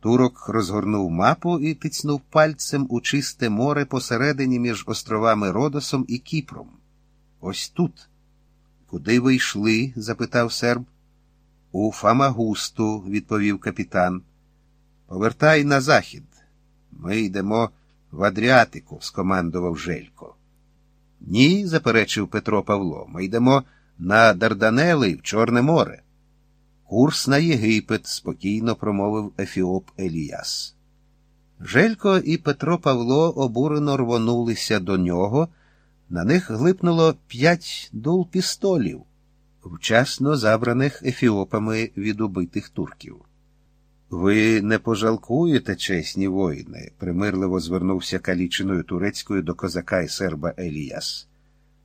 Турок розгорнув мапу і тицнув пальцем у чисте море посередині між островами Родосом і Кіпром. Ось тут. Куди ви йшли? запитав серб. У Фамагусту, відповів капітан. Повертай на захід. Ми йдемо в Адріатику, скомандував Желько. Ні, заперечив Петро Павло. Ми йдемо на Дарданели в Чорне море. Курс на Єгипет, спокійно промовив Ефіоп Еліяс. Желько і Петро Павло обурено рвонулися до нього. На них глипнуло п'ять дул пістолів, вчасно забраних ефіопами від убитих турків. Ви не пожалкуєте, чесні воїни, примирливо звернувся каліченою турецькою до козака і серба Еліяс.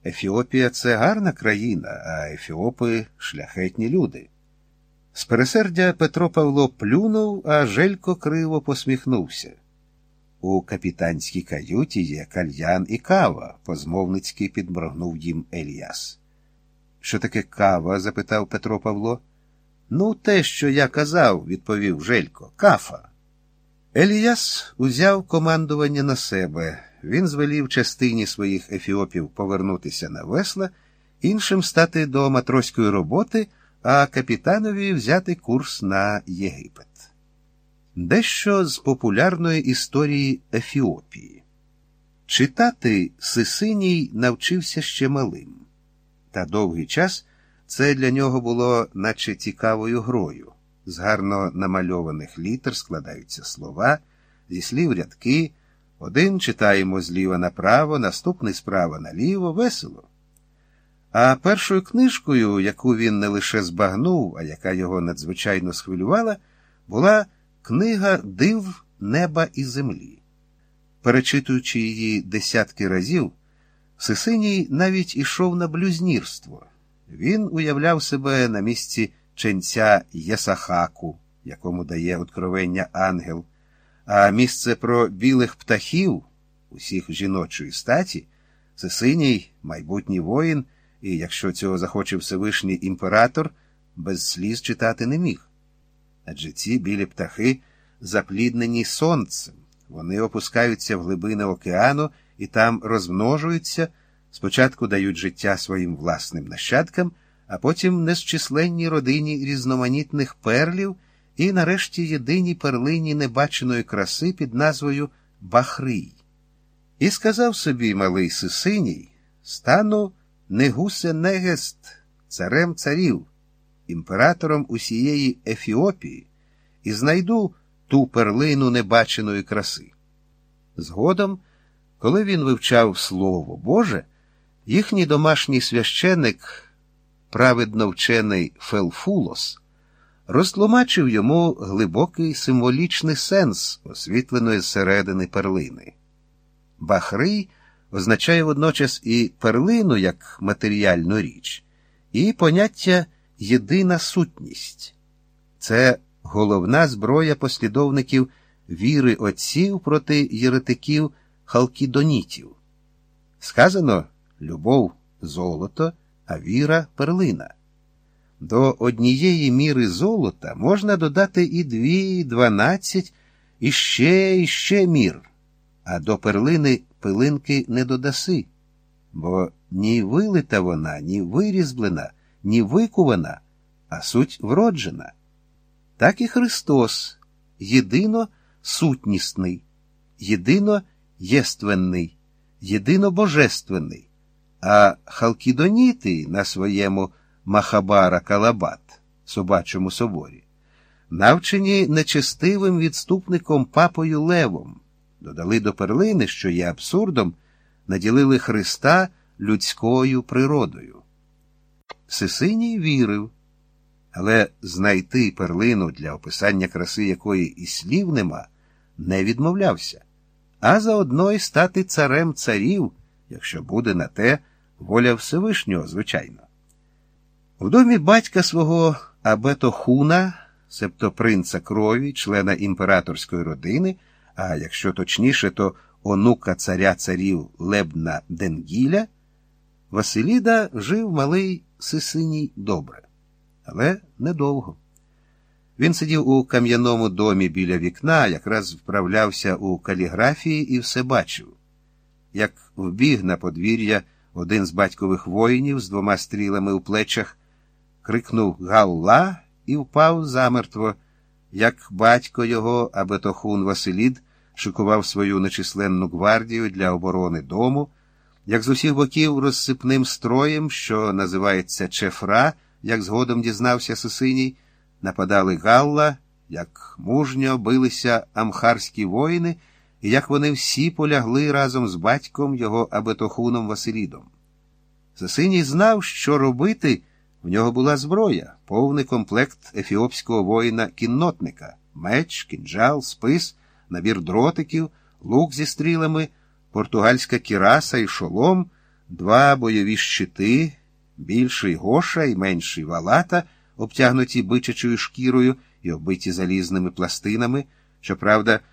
Ефіопія це гарна країна, а ефіопи шляхетні люди. З пересердя Петро Павло плюнув, а Желько криво посміхнувся. У капітанській каюті є кальян і кава, позмовницьки підморгнув їм Еліяс. Що таке кава? запитав Петро Павло. Ну, те, що я казав, відповів Желько, кафа. Еліяс узяв командування на себе. Він звелів частині своїх ефіопів повернутися на весла, іншим стати до матроської роботи, а капітанові взяти курс на Єгипет. Дещо з популярної історії Ефіопії. Читати Сисиній навчився ще малим, та довгий час це для нього було наче цікавою грою. З гарно намальованих літер складаються слова, зі слів рядки. Один читаємо зліва направо, наступний справа наліво, весело. А першою книжкою, яку він не лише збагнув, а яка його надзвичайно схвилювала, була книга Див неба і землі. Перечитуючи її десятки разів, Сисиній навіть ішов на блюзнірство. Він уявляв себе на місці ченця Єсахаку, якому дає откровення ангел, а місце про білих птахів, усіх жіночої статі, Сисиній, майбутній воїн, і, якщо цього захоче Всевишній імператор, без сліз читати не міг. Адже ці білі птахи запліднені сонцем, вони опускаються в глибини океану і там розмножуються, спочатку дають життя своїм власним нащадкам, а потім незчисленній родині різноманітних перлів і, нарешті, єдиній перлині небаченої краси під назвою Бахрий. І сказав собі малий Сисиній стану Негусе Негест, царем царів, імператором усієї Ефіопії, і знайду ту перлину небаченої краси. Згодом, коли він вивчав Слово Боже, їхній домашній священик, праведно вчений Фелфулос, розтлумачив йому глибокий символічний сенс освітленої зсередини перлини. Бахрий означає водночас і перлину як матеріальну річ, і поняття єдина сутність. Це головна зброя послідовників віри отців проти єретиків халкідонітів. Сказано любов золото, а віра перлина. До однієї міри золота можна додати і дві, дванадцять, і ще, і ще мір, а до перлини пилинки не додаси, бо ні вилита вона, ні вирізблена, ні викувана, а суть вроджена. Так і Христос єдино сутнісний, єдино єственний, єдино божественний, а халкідоніти на своєму Махабара Калабат, собачому соборі, навчені нечестивим відступником папою Левом, додали до перлини, що є абсурдом, наділили Христа людською природою. Сисиній вірив, але знайти перлину для описання краси якої і слів нема, не відмовлявся, а заодно й стати царем царів, якщо буде на те воля Всевишнього, звичайно. В домі батька свого Абето Хуна, себто принца крові, члена імператорської родини, а якщо точніше, то онука царя царів Лебна Денгіля, Василіда жив малий Сисиній добре, але недовго. Він сидів у кам'яному домі біля вікна, якраз вправлявся у каліграфії і все бачив. Як вбіг на подвір'я один з батькових воїнів з двома стрілами у плечах, крикнув Галла і впав замертво, як батько його, Абетохун Василід, шикував свою нечисленну гвардію для оборони дому, як з усіх боків розсипним строєм, що називається Чефра, як згодом дізнався Сисиній, нападали Галла, як мужньо билися амхарські воїни, і як вони всі полягли разом з батьком його Абетохуном Василідом. Сисиній знав, що робити. В нього була зброя, повний комплект ефіопського воїна-кіннотника, меч, кінджал, спис, набір дротиків, лук зі стрілами, португальська кіраса і шолом, два бойові щити, більший гоша і менший валата, обтягнуті бичачою шкірою і оббиті залізними пластинами, щоправда,